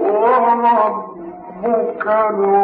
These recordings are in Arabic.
وربك الأكرم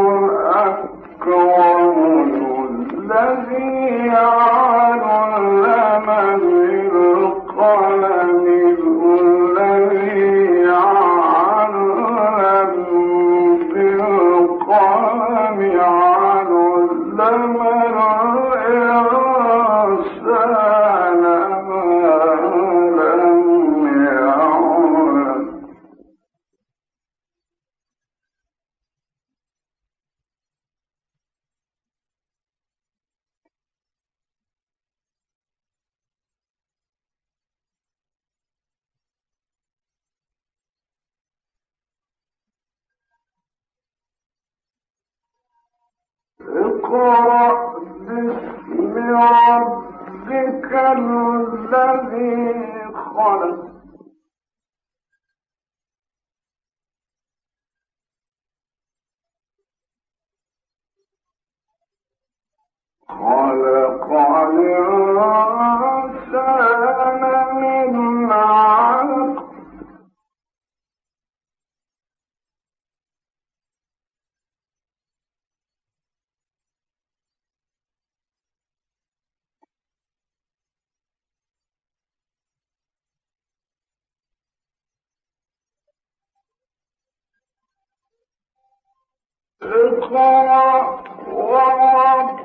fallen اقرأ وربك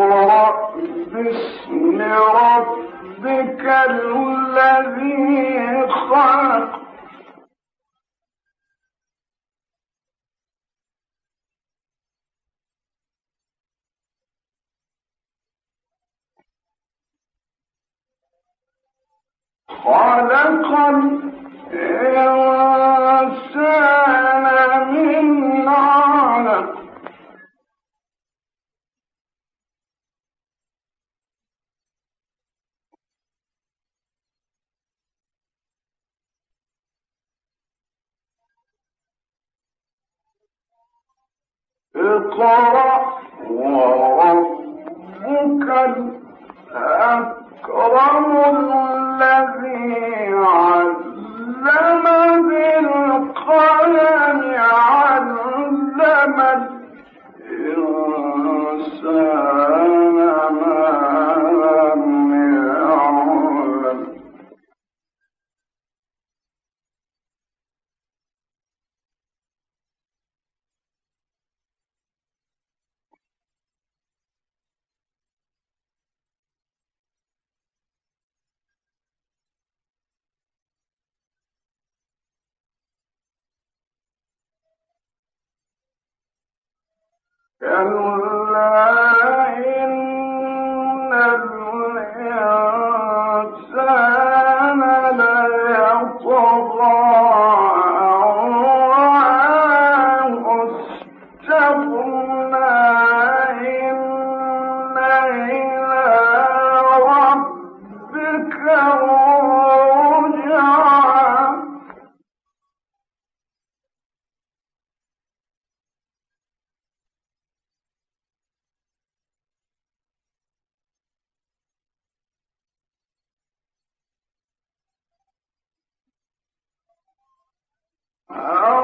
اقرأ باسم ربك الذي خلق خلق الإنسان اقرأ وربك الأكرم الذي علم بالقلم علم الإنسان. كلا Oh.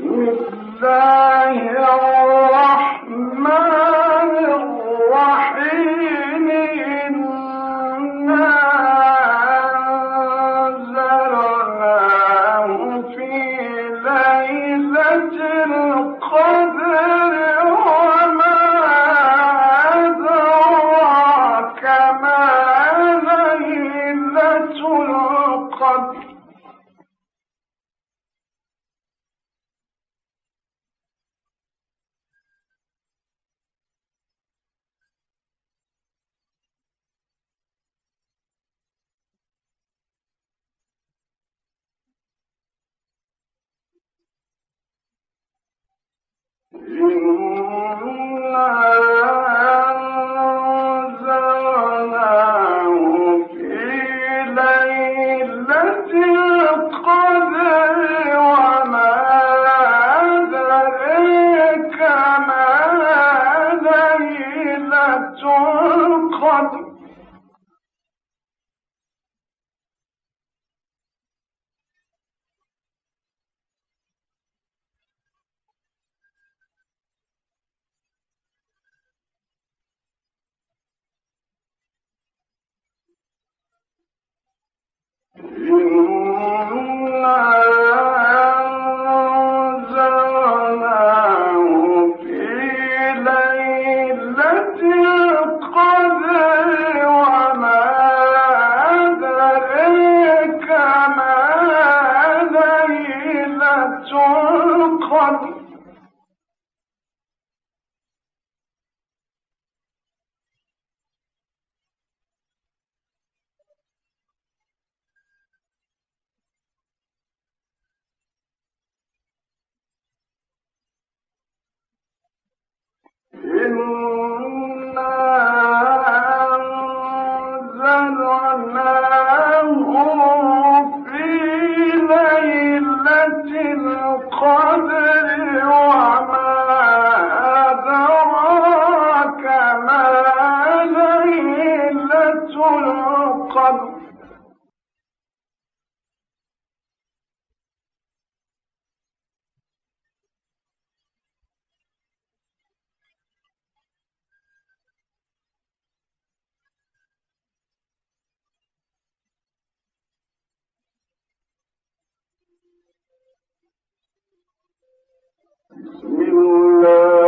الله الرحمن تنزل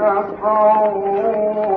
كفروا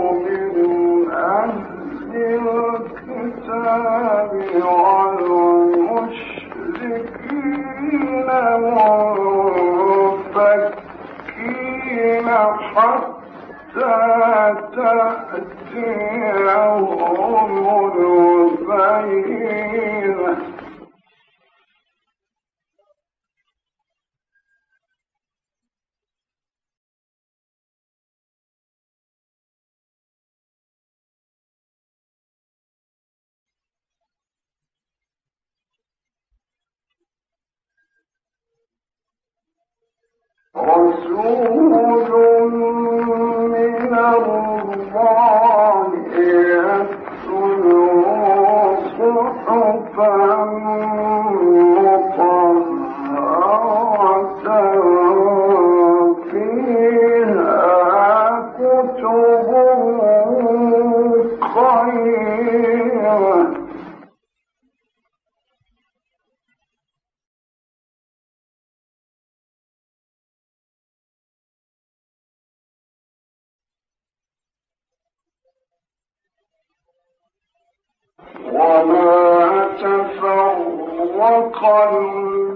تفرق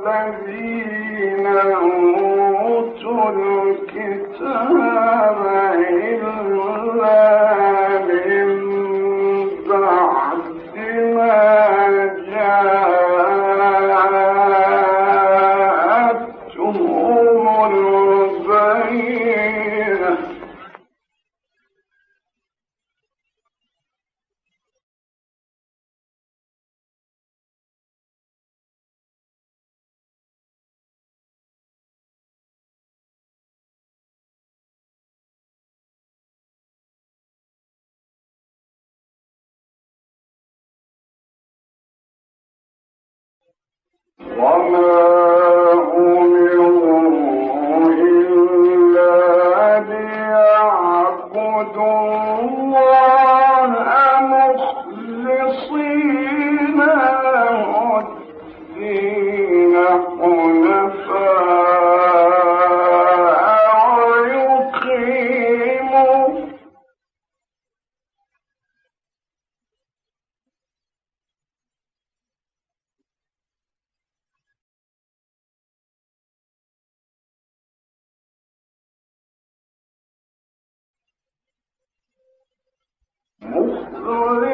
الذين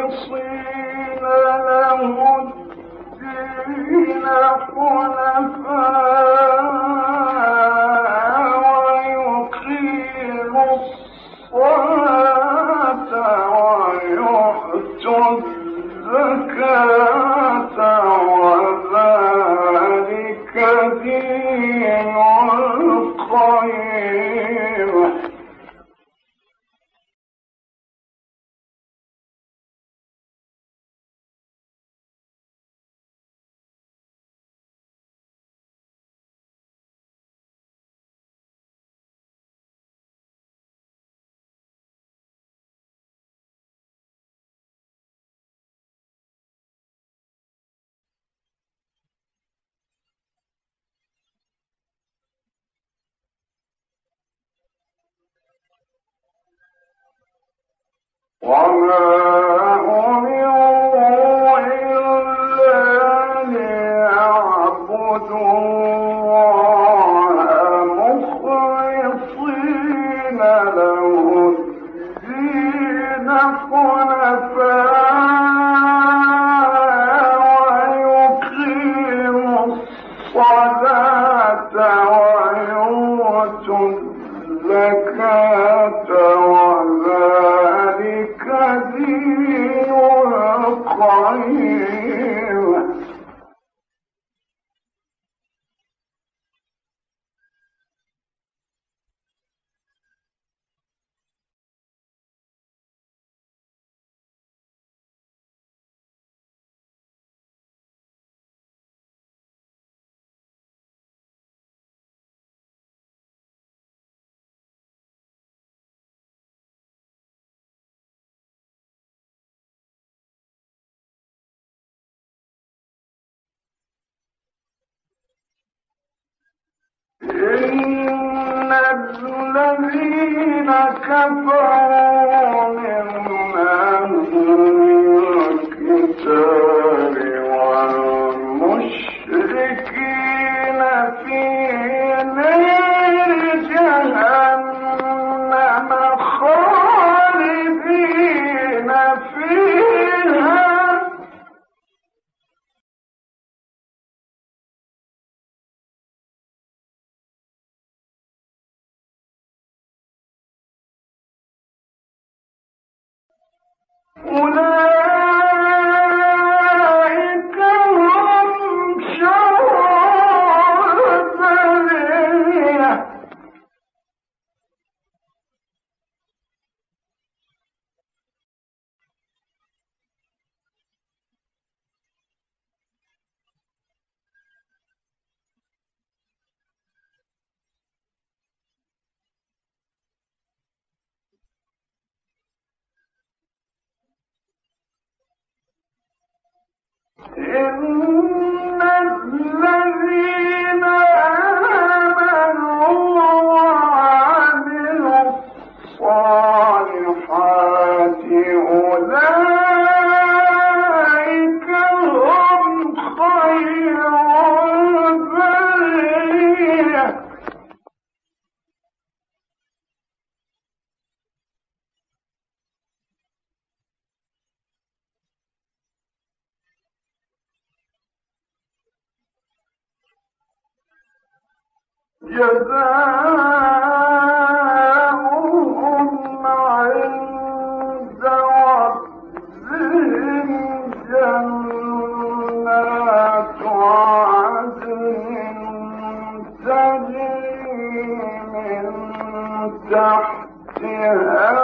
I'll swear 王。كفروا أولئك Yeah. تحتها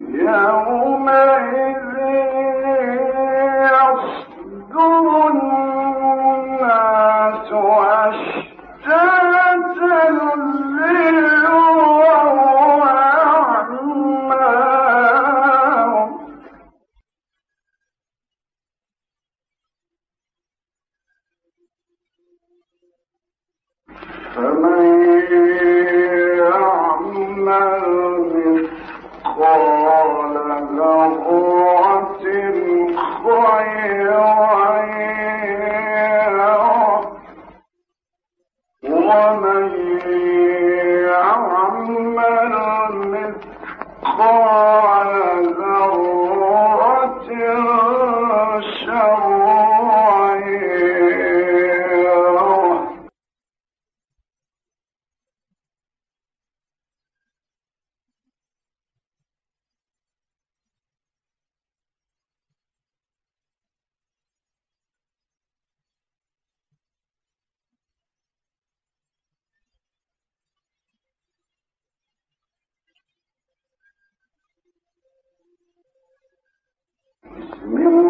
يومئذ Meu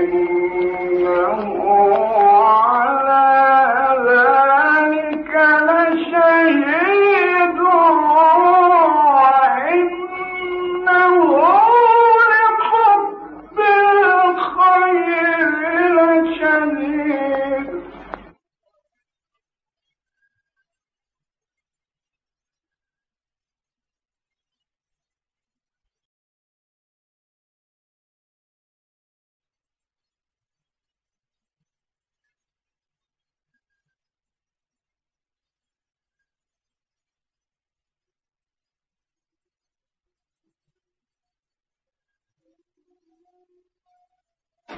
Thank you.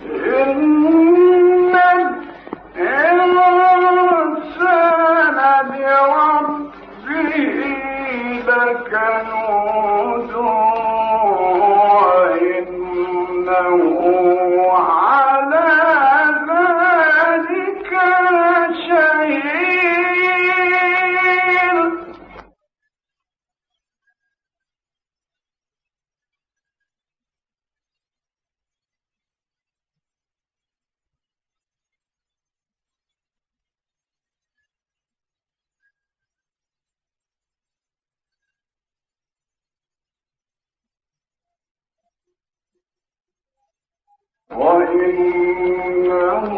الرحمن الرحيم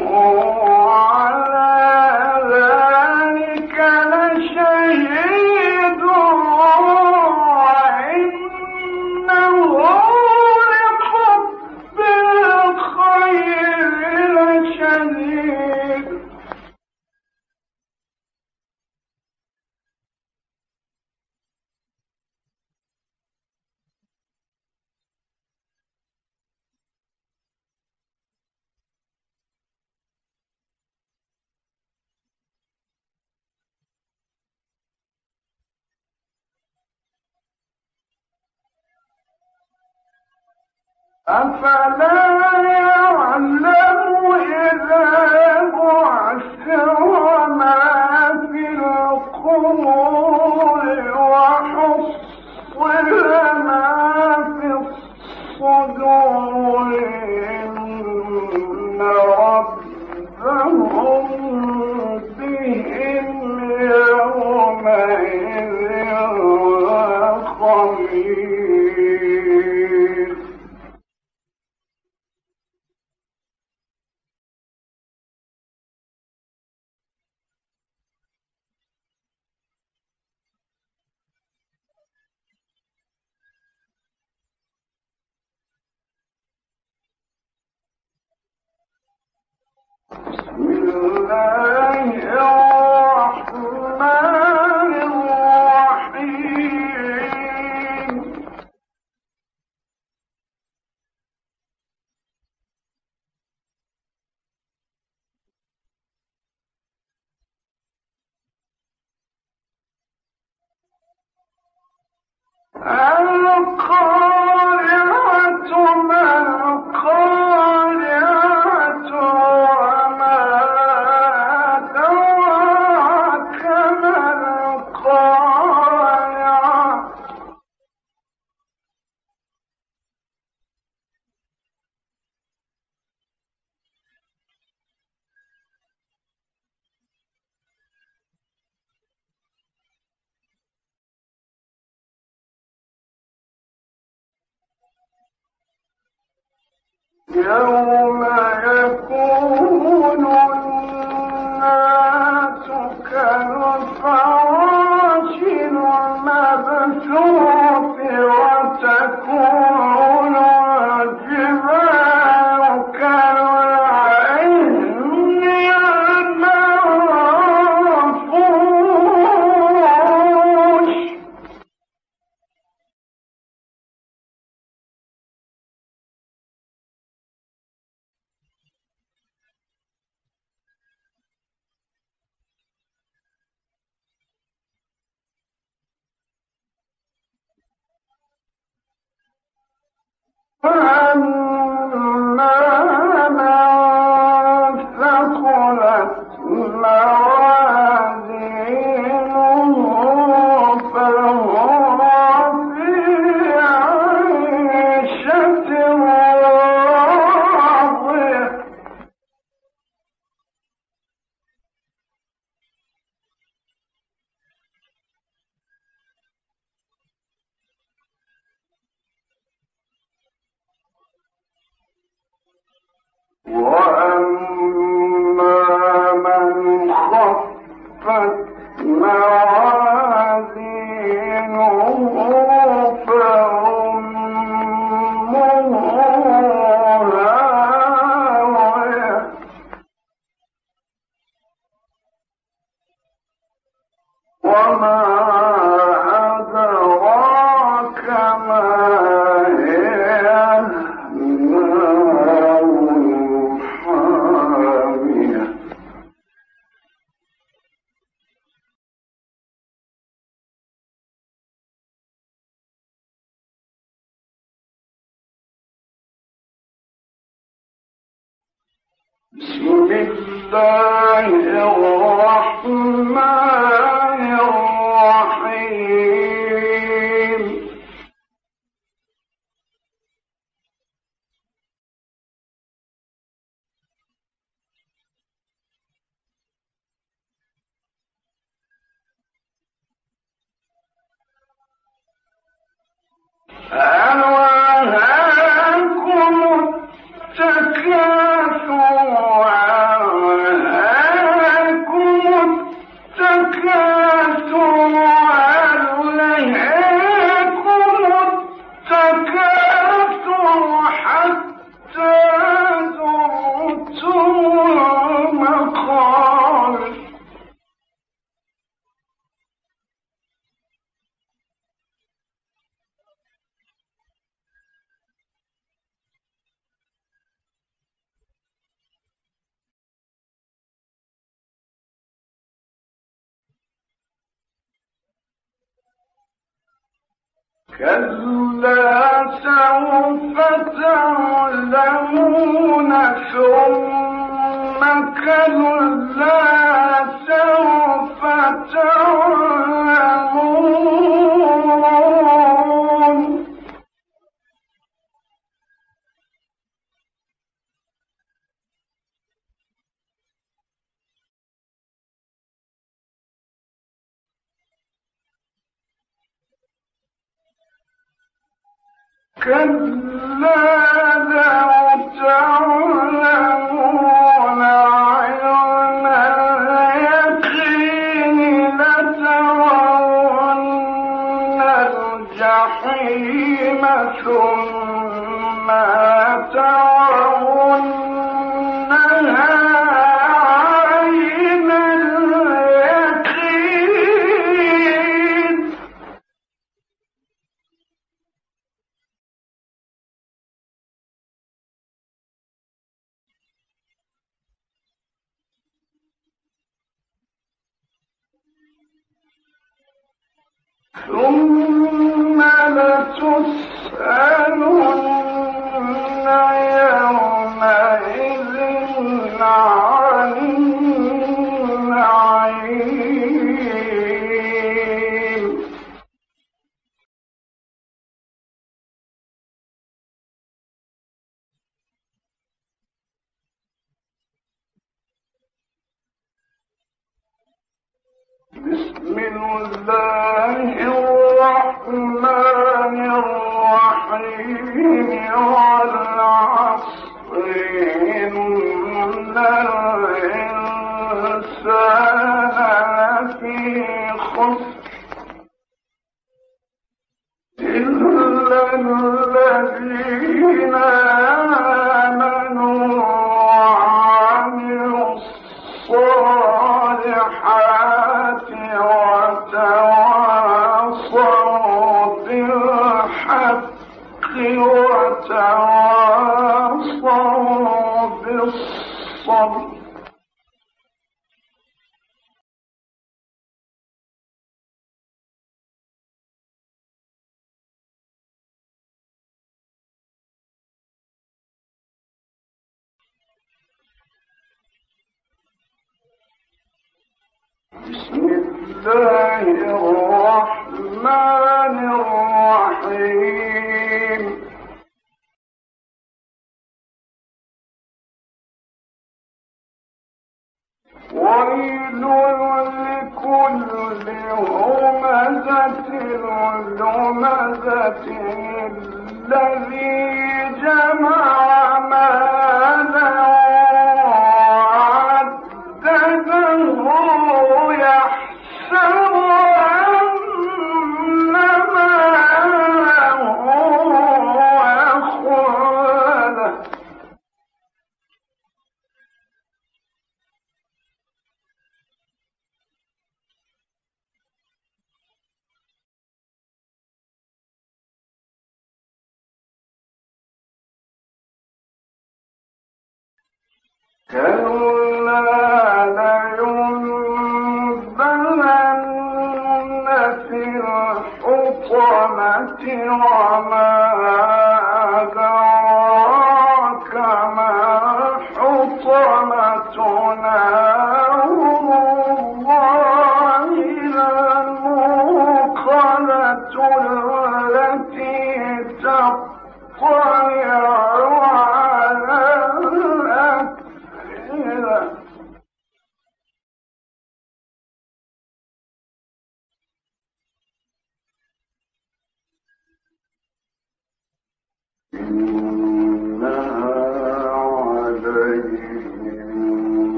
أفلا فعلوا الله الرحمن. كلا سوف تعلمون ثم كلا سوف تعلمون. كلا لو تعلمون.